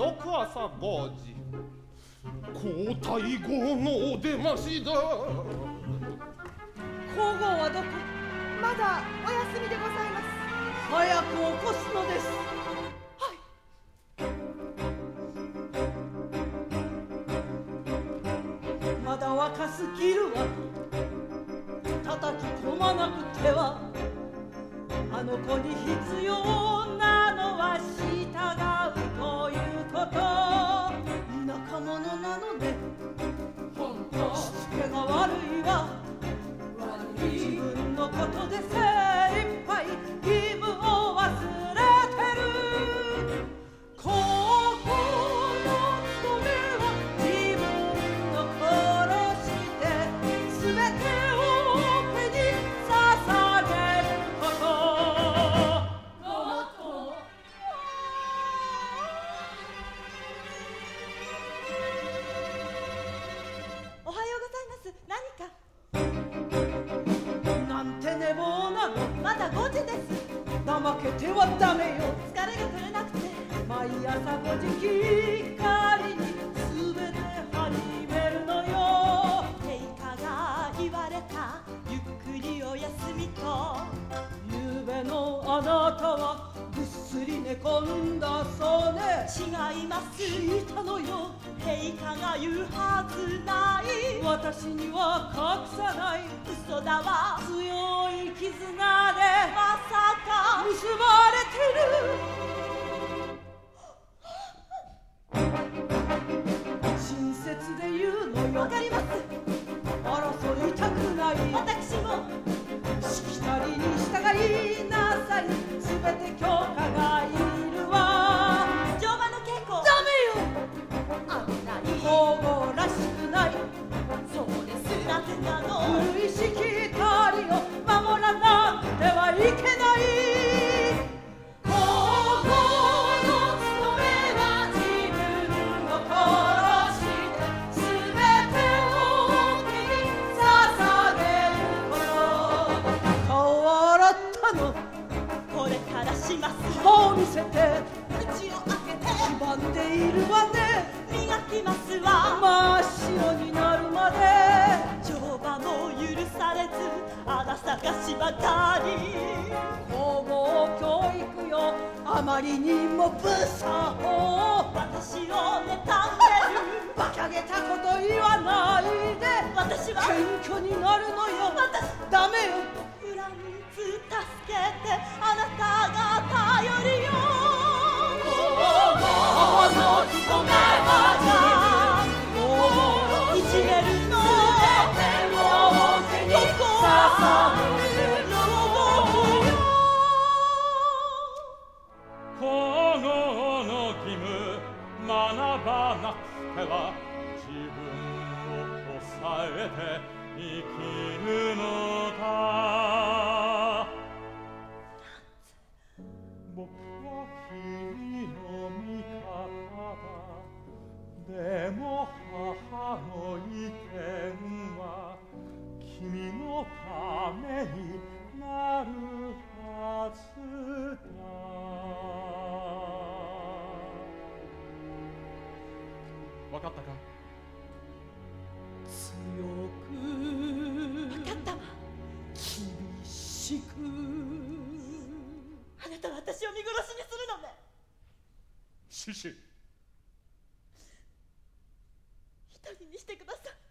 翌朝5時。交代後のお出ましだ。皇后はどこ？まだお休みでございます。早く起こすのです。はい。まだ若すぎるわ叩き込まなくては。あの子に必要てはダメよ疲れが取れなくて毎朝5時きかりに全て始めるのよ陛下が言われたゆっくりお休みと夕べのあなたはぐっすり寝込んだそうね。違います。聞いたのよ。陛下が言うはずない。私には隠さない。嘘だわ。強い絆でまさか。結ばれてる。親切で言うのよ。わかります。争いたくない。私も。しきたりに従いなさい。すべて許可て口を開けて黄ばんでいるわね磨きますわ。真っ白になるまで乗馬も許されず穴探しばかり。皇后教育よ。あまりにも不作法私を妬んでる。馬鹿げたこと言わないで。私は謙虚になるえて生きるのだ僕は君の味方だでも母の意見は君のためになるはずだ。わかったか？シシ一人にしてください。